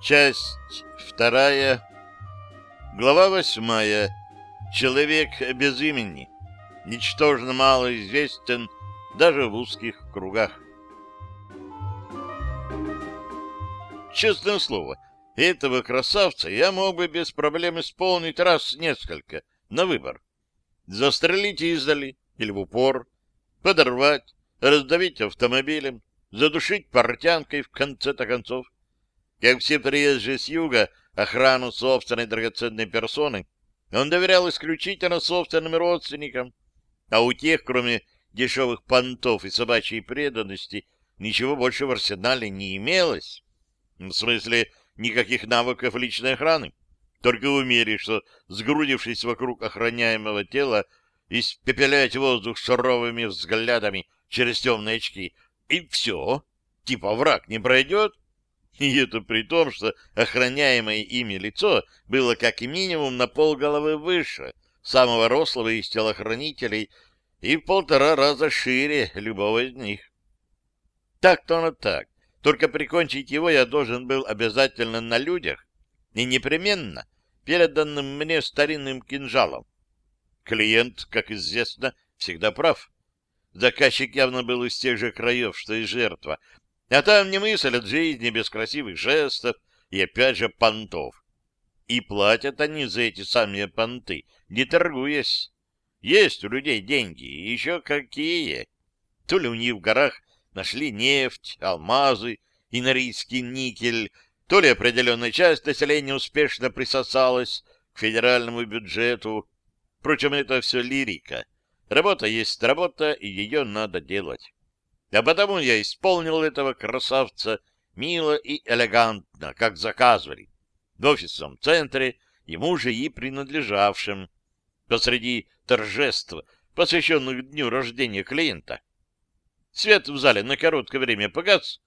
Часть вторая. Глава восьмая. Человек без имени. Ничтожно мало известен даже в узких кругах. Честное слово, этого красавца я мог бы без проблем исполнить раз несколько, на выбор. Застрелить издали или в упор, подорвать, раздавить автомобилем, задушить портянкой в конце-то концов. Как все приезжие с юга, охрану собственной драгоценной персоны он доверял исключительно собственным родственникам, а у тех, кроме дешевых понтов и собачьей преданности, ничего больше в арсенале не имелось. В смысле, никаких навыков личной охраны. Только умели, что, сгрудившись вокруг охраняемого тела, испепелять воздух суровыми взглядами через темные очки. И все. Типа враг не пройдет. И это при том, что охраняемое ими лицо было как минимум на полголовы выше самого рослого из телохранителей и в полтора раза шире любого из них. Так-то оно так. Только прикончить его я должен был обязательно на людях и непременно переданным мне старинным кинжалом. Клиент, как известно, всегда прав. Заказчик явно был из тех же краев, что и жертва, а там не мысль от жизни без красивых жестов и опять же понтов. И платят они за эти самые понты, не торгуясь. Есть у людей деньги, и еще какие. То ли у них в горах нашли нефть, алмазы и норийский никель, то ли определенная часть населения успешно присосалась к федеральному бюджету. Впрочем, это все лирика. Работа есть работа, и ее надо делать. А потому я исполнил этого красавца мило и элегантно, как заказывали, в офисном центре, ему же и принадлежавшим, посреди торжеств, посвященных дню рождения клиента. Свет в зале на короткое время погас.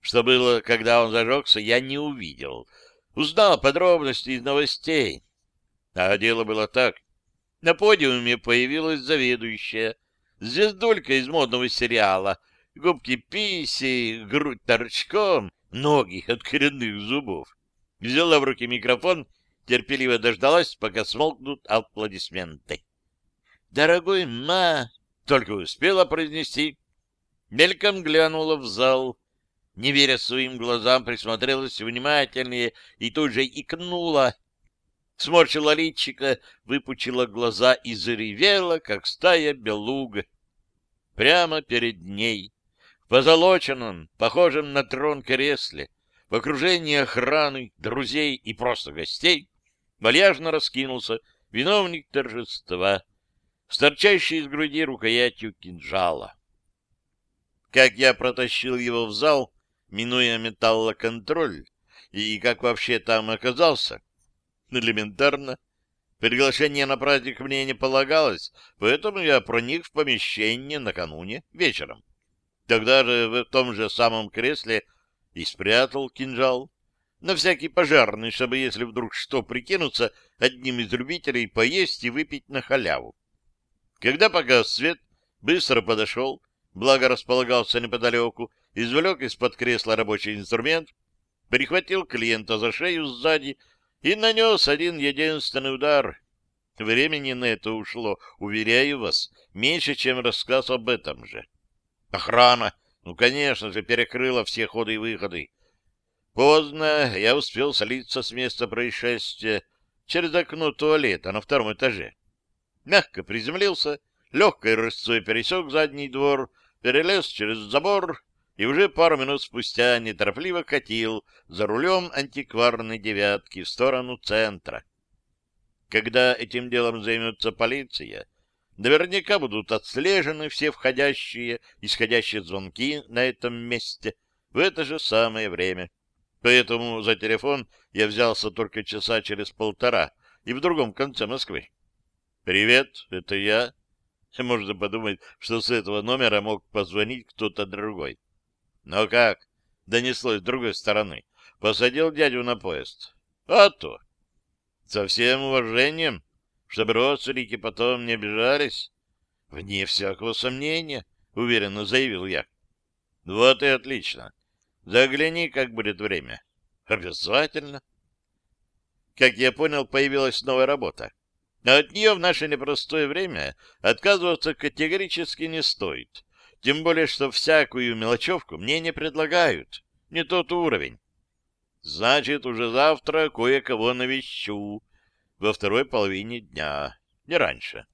Что было, когда он зажегся, я не увидел. Узнал подробности из новостей. А дело было так. На подиуме появилась заведующая, звездулька из модного сериала, губки писи, грудь торчком, ноги от коренных зубов. Взяла в руки микрофон, терпеливо дождалась, пока смолкнут аплодисменты. «Дорогой ма!» — только успела произнести Мельком глянула в зал, не веря своим глазам, присмотрелась внимательнее и тут же икнула. Сморщила личика, выпучила глаза и заревела, как стая белуг. Прямо перед ней, позолоченном, похожем на трон кресле, в окружении охраны, друзей и просто гостей, вальяжно раскинулся виновник торжества, с торчащей из груди рукоятью кинжала. Как я протащил его в зал, минуя металлоконтроль, и как вообще там оказался? Элементарно. Приглашение на праздник мне не полагалось, поэтому я проник в помещение накануне вечером. Тогда же в том же самом кресле и спрятал кинжал. На всякий пожарный, чтобы, если вдруг что, прикинуться одним из любителей поесть и выпить на халяву. Когда погас свет, быстро подошел, благо располагался неподалеку, извлек из-под кресла рабочий инструмент, перехватил клиента за шею сзади и нанес один единственный удар. Времени на это ушло, уверяю вас, меньше, чем рассказ об этом же. Охрана, ну, конечно же, перекрыла все ходы и выходы. Поздно я успел слиться с места происшествия через окно туалета на втором этаже. Мягко приземлился, легкой рысцой пересек задний двор, перелез через забор и уже пару минут спустя неторопливо катил за рулем антикварной девятки в сторону центра. Когда этим делом займется полиция, наверняка будут отслежены все входящие исходящие звонки на этом месте в это же самое время. Поэтому за телефон я взялся только часа через полтора и в другом конце Москвы. «Привет, это я», Можно подумать, что с этого номера мог позвонить кто-то другой. Но как? Донеслось с другой стороны. Посадил дядю на поезд. А то. Со всем уважением, чтобы родственники потом не обижались. Вне всякого сомнения, уверенно заявил я. Вот и отлично. Загляни, как будет время. Обязательно. Как я понял, появилась новая работа. А от нее в наше непростое время отказываться категорически не стоит. Тем более, что всякую мелочевку мне не предлагают. Не тот уровень. Значит, уже завтра кое-кого навещу. Во второй половине дня. Не раньше.